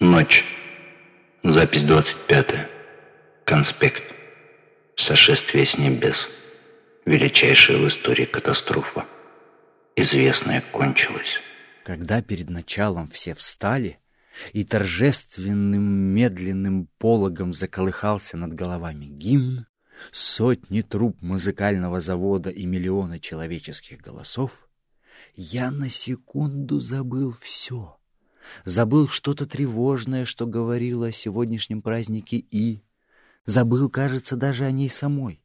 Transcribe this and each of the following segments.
Ночь. Запись 25. Конспект. Сошествие с небес. Величайшая в истории катастрофа. Известная кончилась. Когда перед началом все встали, и торжественным медленным пологом заколыхался над головами гимн, сотни труб музыкального завода и миллионы человеческих голосов, я на секунду забыл все забыл что-то тревожное, что говорило о сегодняшнем празднике И, забыл, кажется, даже о ней самой.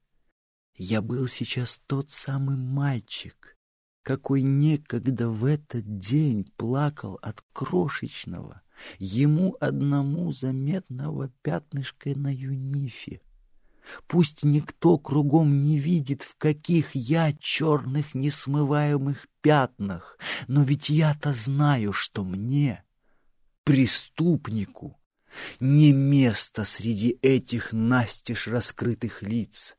Я был сейчас тот самый мальчик, какой некогда в этот день плакал от крошечного, ему одному заметного пятнышка на юнифе. Пусть никто кругом не видит, в каких я черных несмываемых пятнах, но ведь я-то знаю, что мне преступнику не место среди этих настежь раскрытых лиц.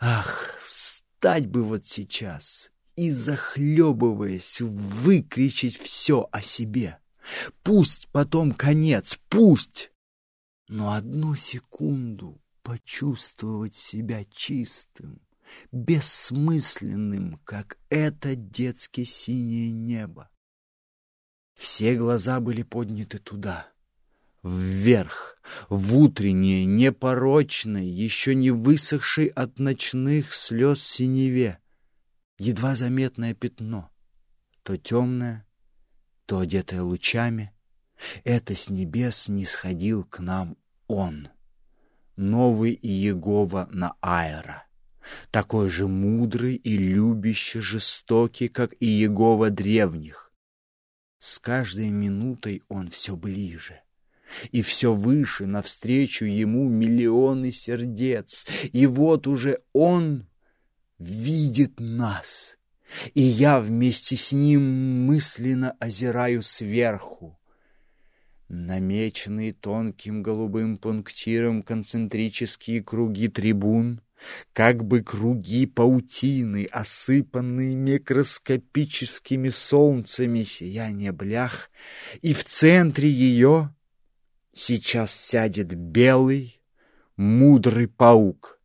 Ах, встать бы вот сейчас и, захлебываясь, выкричить все о себе. Пусть потом конец, пусть! Но одну секунду почувствовать себя чистым, бессмысленным, как это детски синее небо. Все глаза были подняты туда, вверх, в утреннее, непорочное, еще не высохшей от ночных слез синеве. Едва заметное пятно, то темное, то одетое лучами. Это с небес не сходил к нам он, новый Иегова на Аэра, такой же мудрый и любящий жестокий, как и Иегова древних с каждой минутой он все ближе. И все выше навстречу ему миллионы сердец. И вот уже он видит нас. И я вместе с ним мысленно озираю сверху. Намеченные тонким голубым пунктиром концентрические круги трибун — как бы круги паутины, осыпанные микроскопическими солнцами сияния блях, и в центре ее сейчас сядет белый, мудрый паук,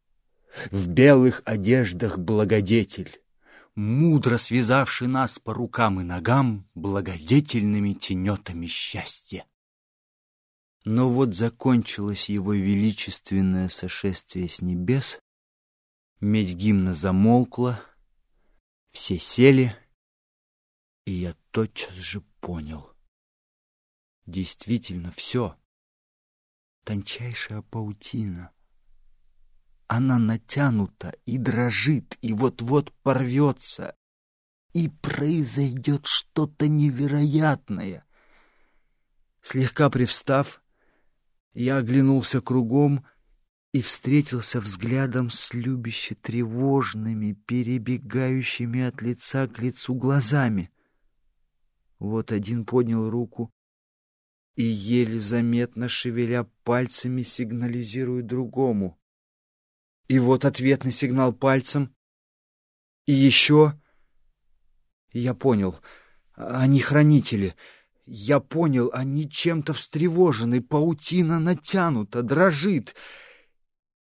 в белых одеждах благодетель, мудро связавший нас по рукам и ногам благодетельными тенетами счастья. Но вот закончилось его величественное сошествие с небес, Медь гимна замолкла, все сели, и я тотчас же понял. Действительно, все. Тончайшая паутина. Она натянута и дрожит, и вот-вот порвется. И произойдет что-то невероятное. Слегка привстав, я оглянулся кругом и встретился взглядом с любяще тревожными, перебегающими от лица к лицу глазами. Вот один поднял руку и, еле заметно шевеля пальцами, сигнализирует другому. И вот ответный сигнал пальцем. И еще... Я понял, они хранители. Я понял, они чем-то встревожены, паутина натянута, дрожит —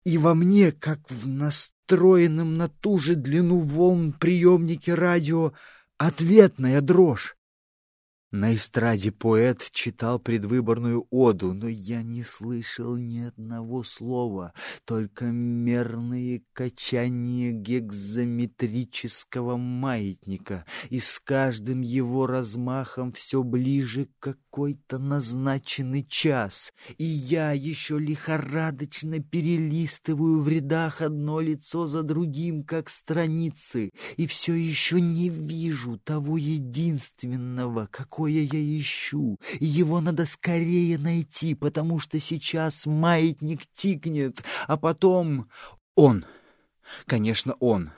и во мне, как в настроенном на ту же длину волн приемнике радио, ответная дрожь. На эстраде поэт читал предвыборную оду, но я не слышал ни одного слова, только мерные качания гекзометрического маятника, и с каждым его размахом все ближе какой-то назначенный час, и я еще лихорадочно перелистываю в рядах одно лицо за другим, как страницы, и все еще не вижу того единственного, какое я ищу, и его надо скорее найти, потому что сейчас маятник тикнет, а потом он, конечно, он.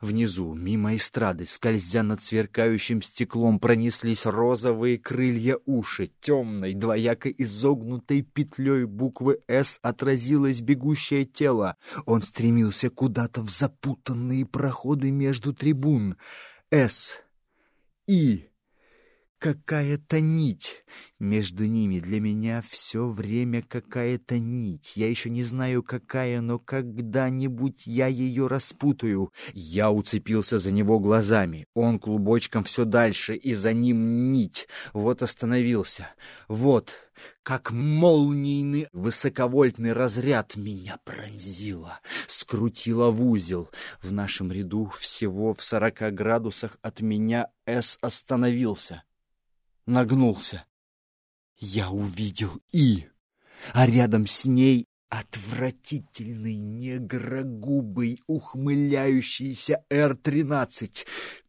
Внизу, мимо эстрады, скользя над сверкающим стеклом, пронеслись розовые крылья уши. Темной, двояко изогнутой петлей буквы «С» отразилось бегущее тело. Он стремился куда-то в запутанные проходы между трибун. «С», «И», какая-то нить между ними. Для меня все время какая-то нить. Я еще не знаю, какая, но когда-нибудь я ее распутаю. Я уцепился за него глазами. Он клубочком все дальше, и за ним нить. Вот остановился. Вот, как молнийный высоковольтный разряд меня пронзило, скрутило в узел. В нашем ряду всего в сорока градусах от меня С остановился нагнулся. Я увидел И, а рядом с ней отвратительный негрогубый ухмыляющийся Р-13.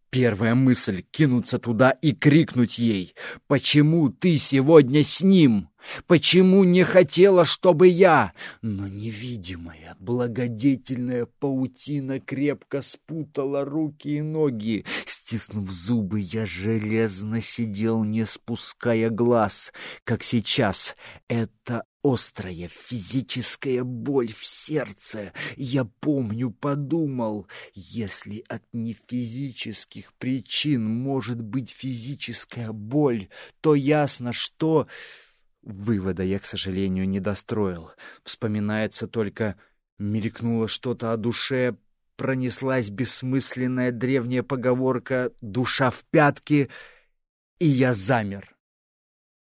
Первая мысль — кинуться туда и крикнуть ей. «Почему ты сегодня с ним? Почему не хотела, чтобы я?» Но невидимая, благодетельная паутина крепко спутала руки и ноги. Стиснув зубы, я железно сидел, не спуская глаз, как сейчас. Это Острая физическая боль в сердце. Я помню, подумал, если от нефизических причин может быть физическая боль, то ясно, что... Вывода я, к сожалению, не достроил. Вспоминается только, мелькнуло что-то о душе, пронеслась бессмысленная древняя поговорка «душа в пятки», и я замер.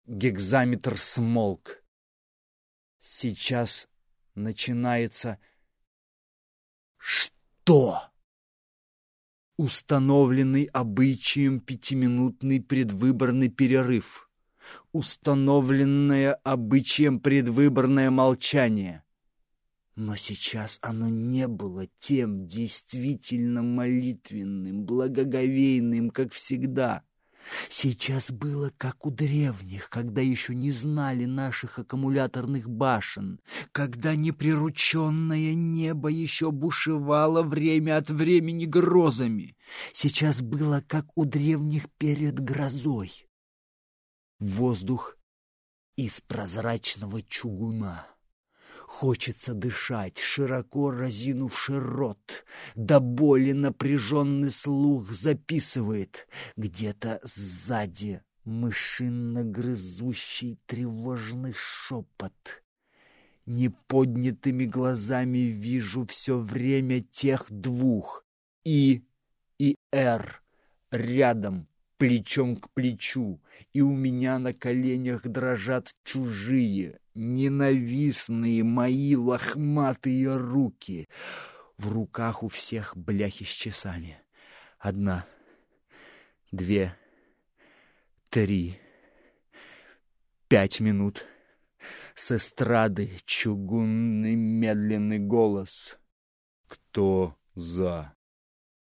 Гекзаметр смолк. Сейчас начинается... Что? Установленный обычаем пятиминутный предвыборный перерыв. Установленное обычаем предвыборное молчание. Но сейчас оно не было тем действительно молитвенным, благоговейным, как всегда. Сейчас было как у древних, когда еще не знали наших аккумуляторных башен, когда неприрученное небо еще бушевало время от времени грозами. Сейчас было как у древних перед грозой. Воздух из прозрачного чугуна. Хочется дышать, широко разинувший рот. До боли напряженный слух записывает. Где-то сзади мышинно грызущий тревожный шепот. Неподнятыми глазами вижу все время тех двух. И и Р рядом, плечом к плечу, и у меня на коленях дрожат чужие, ненавистные мои лохматые руки. В руках у всех бляхи с часами. Одна, две, три, пять минут. С эстрады чугунный медленный голос. Кто за?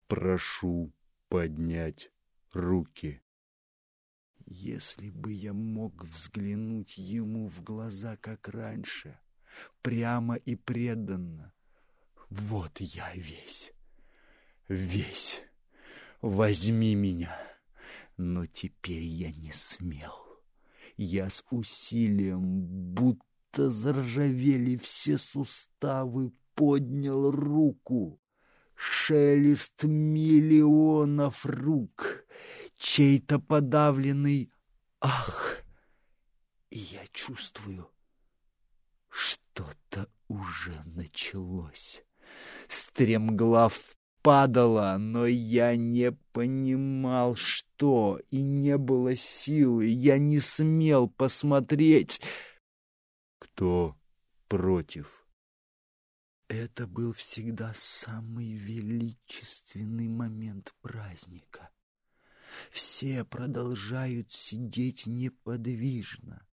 Прошу поднять руки. Если бы я мог взглянуть ему в глаза, как раньше, прямо и преданно, вот я весь, весь, возьми меня. Но теперь я не смел. Я с усилием, будто заржавели все суставы, поднял руку. Шелест миллионов рук, чей-то подавленный «Ах!» И я чувствую, что-то уже началось. Стремглав падала, но я не понимал, что, и не было силы, я не смел посмотреть. Кто против? Это был всегда самый величественный момент праздника. Все продолжают сидеть неподвижно,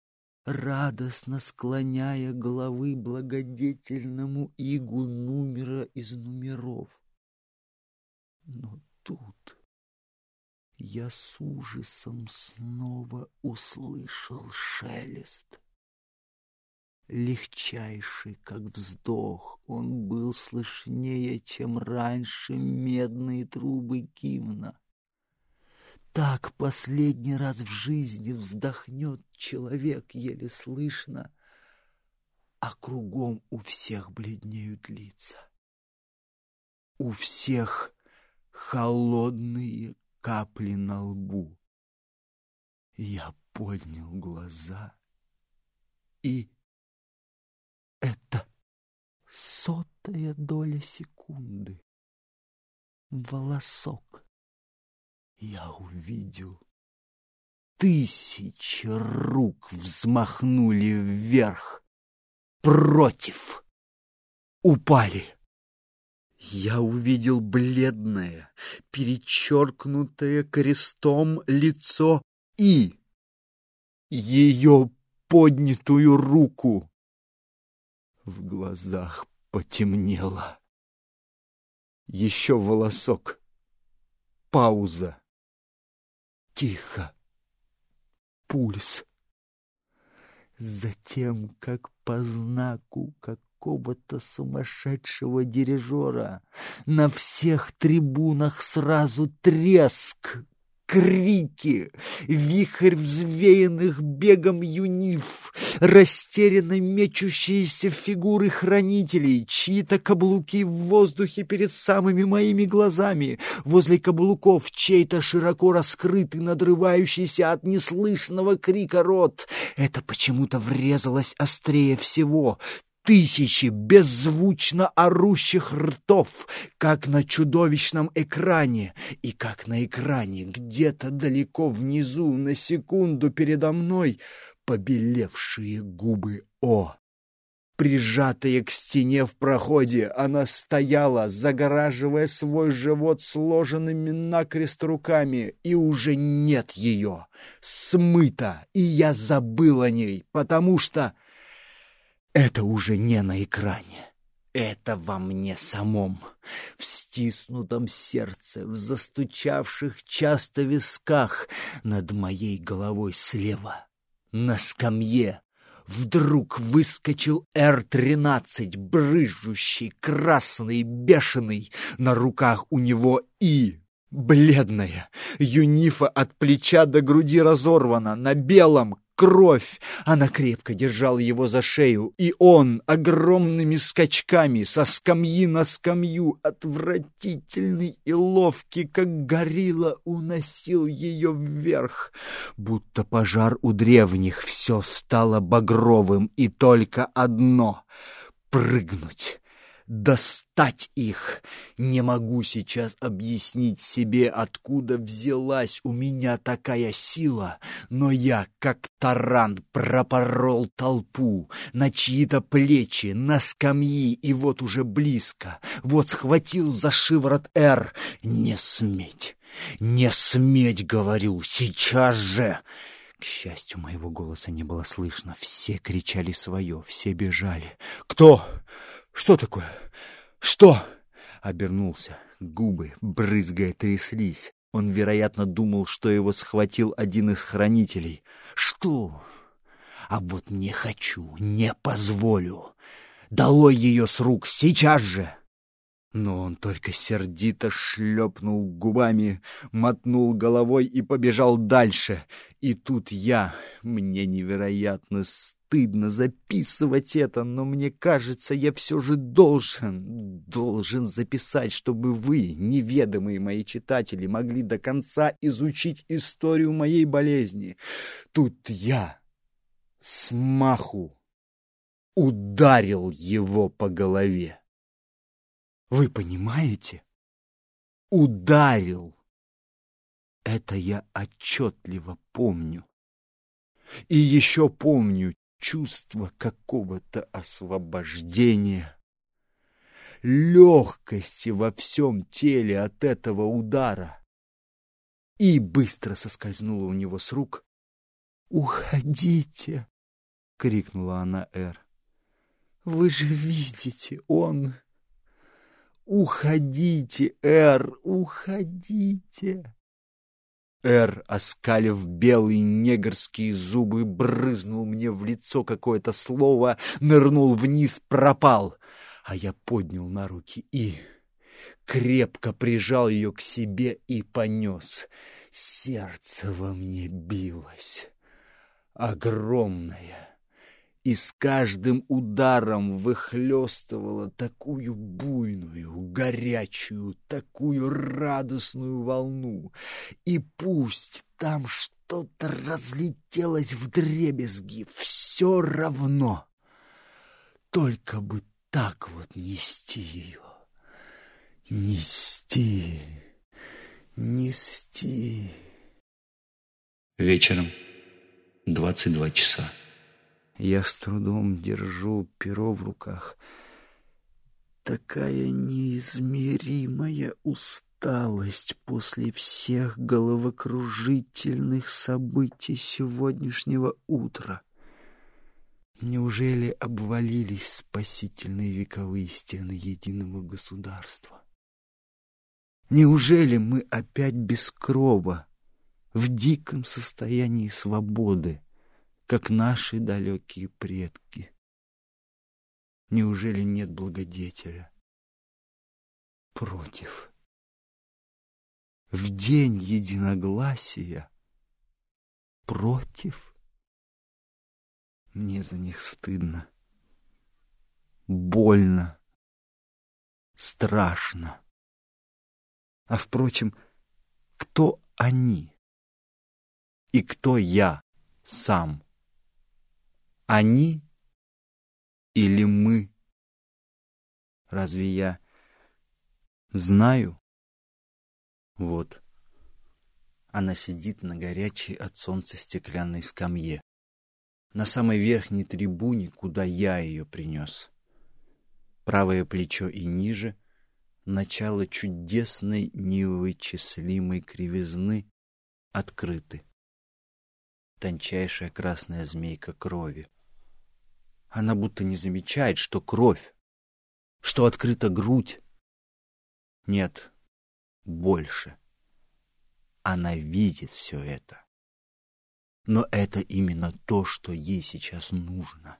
радостно склоняя головы благодетельному игу номера из номеров. Но тут я с ужасом снова услышал шелест. Легчайший, как вздох, он был слышнее, чем раньше медные трубы гимна. Так последний раз в жизни вздохнет человек еле слышно, а кругом у всех бледнеют лица. У всех холодные капли на лбу. Я поднял глаза, и это сотая доля секунды. Волосок. Я увидел. Тысячи рук взмахнули вверх, против. Упали. Я увидел бледное, перечеркнутое крестом лицо и ее поднятую руку. В глазах потемнело. Еще волосок. Пауза. Тихо. Пульс. Затем, как по знаку какого-то сумасшедшего дирижера, на всех трибунах сразу треск, крики, вихрь взвеянных бегом юниф, растерянно мечущиеся фигуры хранителей, чьи-то каблуки в воздухе перед самыми моими глазами, возле каблуков чей-то широко раскрытый, надрывающийся от неслышного крика рот. Это почему-то врезалось острее всего тысячи беззвучно орущих ртов, как на чудовищном экране, и как на экране где-то далеко внизу, на секунду передо мной, побелевшие губы О. Прижатая к стене в проходе, она стояла, загораживая свой живот сложенными накрест руками, и уже нет ее. Смыта, и я забыл о ней, потому что... Это уже не на экране. Это во мне самом, в стиснутом сердце, в застучавших часто висках над моей головой слева, на скамье. Вдруг выскочил Р-13, брыжущий, красный, бешеный, на руках у него И, бледная. Юнифа от плеча до груди разорвана, на белом, кровь. Она крепко держала его за шею, и он огромными скачками со скамьи на скамью, отвратительный и ловкий, как горилла, уносил ее вверх. Будто пожар у древних все стало багровым, и только одно — прыгнуть достать их. Не могу сейчас объяснить себе, откуда взялась у меня такая сила, но я, как таран, пропорол толпу на чьи-то плечи, на скамьи, и вот уже близко, вот схватил за шиворот Р. Не сметь, не сметь, говорю, сейчас же! К счастью, моего голоса не было слышно. Все кричали свое, все бежали. «Кто? Что такое? Что?» Обернулся. Губы, брызгая, тряслись. Он, вероятно, думал, что его схватил один из хранителей. «Что? А вот не хочу, не позволю. Долой ее с рук, сейчас же!» Но он только сердито шлепнул губами, мотнул головой и побежал дальше. И тут я, мне невероятно стыдно записывать это, но мне кажется, я все же должен, должен записать, чтобы вы, неведомые мои читатели, могли до конца изучить историю моей болезни. Тут я смаху ударил его по голове. Вы понимаете? Ударил. Это я отчетливо помню. И еще помню чувство какого-то освобождения, легкости во всем теле от этого удара. И быстро соскользнула у него с рук. «Уходите!» — крикнула она Эр. «Вы же видите, он...» «Уходите, Эр, уходите!» Эр, оскалив белые негрские зубы, брызнул мне в лицо какое-то слово, нырнул вниз, пропал. А я поднял на руки и крепко прижал ее к себе и понес. Сердце во мне билось. Огромное и с каждым ударом выхлестывала такую буйную, горячую, такую радостную волну. И пусть там что-то разлетелось в дребезги, все равно. Только бы так вот нести ее, нести, нести. Вечером, 22 часа. Я с трудом держу перо в руках. Такая неизмеримая усталость после всех головокружительных событий сегодняшнего утра. Неужели обвалились спасительные вековые стены единого государства? Неужели мы опять без крова, в диком состоянии свободы? Как наши далекие предки. Неужели нет благодетеля? Против. В день единогласия против. Мне за них стыдно, больно, страшно. А, впрочем, кто они и кто я сам? Они или мы? Разве я знаю? Вот. Она сидит на горячей от солнца стеклянной скамье. На самой верхней трибуне, куда я ее принес. Правое плечо и ниже — начало чудесной невычислимой кривизны открыты. Тончайшая красная змейка крови. Она будто не замечает, что кровь, что открыта грудь. Нет, больше. Она видит все это. Но это именно то, что ей сейчас нужно.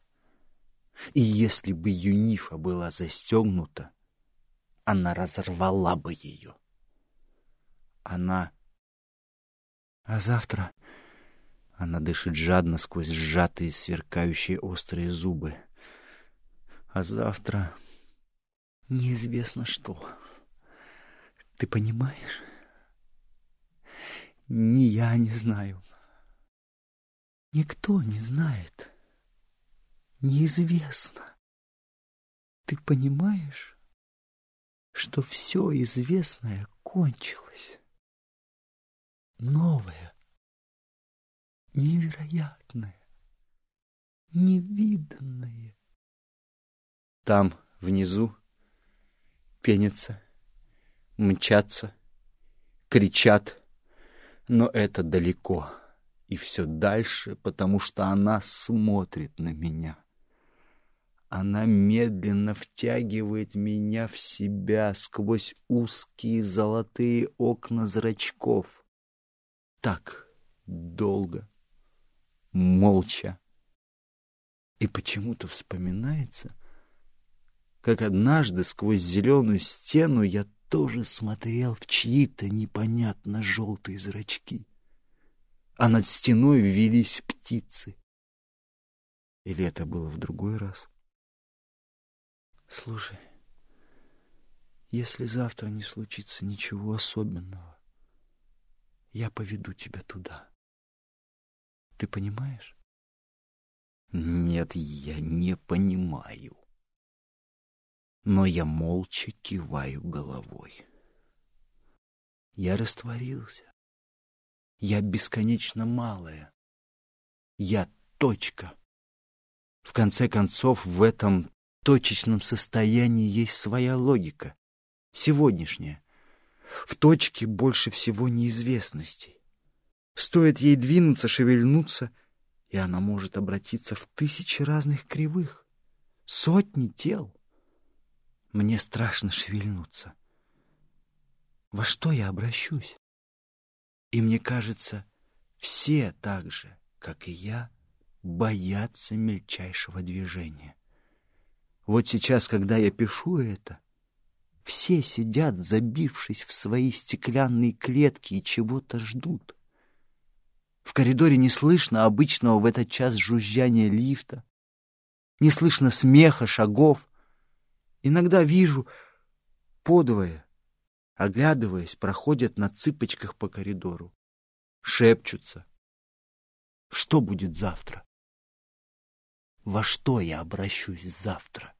И если бы Юнифа была застегнута, она разорвала бы ее. Она... А завтра она дышит жадно сквозь сжатые, сверкающие острые зубы. А завтра неизвестно что. Ты понимаешь? Ни я не знаю. Никто не знает. Неизвестно. Ты понимаешь, что все известное кончилось? Новое невероятное, невиданное. Там, внизу, пенятся, мчатся, кричат, но это далеко, и все дальше, потому что она смотрит на меня. Она медленно втягивает меня в себя сквозь узкие золотые окна зрачков. Так долго, молча. И почему-то вспоминается, как однажды сквозь зеленую стену я тоже смотрел в чьи-то непонятно желтые зрачки, а над стеной велись птицы. Или это было в другой раз? Слушай, если завтра не случится ничего особенного, я поведу тебя туда. Ты понимаешь? Нет, я не понимаю. Но я молча киваю головой. Я растворился. Я бесконечно малая. Я точка. В конце концов, в этом точечном состоянии есть своя логика. Сегодняшняя. В точке больше всего неизвестностей. Стоит ей двинуться, шевельнуться, и она может обратиться в тысячи разных кривых, сотни тел. Мне страшно шевельнуться. Во что я обращусь? И мне кажется, все так же, как и я, боятся мельчайшего движения. Вот сейчас, когда я пишу это, все сидят, забившись в свои стеклянные клетки и чего-то ждут. В коридоре не слышно обычного в этот час жужжания лифта. Не слышно смеха, шагов. Иногда вижу подвое, оглядываясь, проходят на цыпочках по коридору. Шепчутся. Что будет завтра? Во что я обращусь завтра?